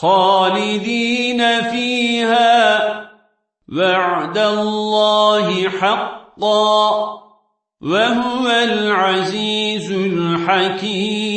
خالدين فيها. وعد الله حقا. وهو العزيز الحكيم.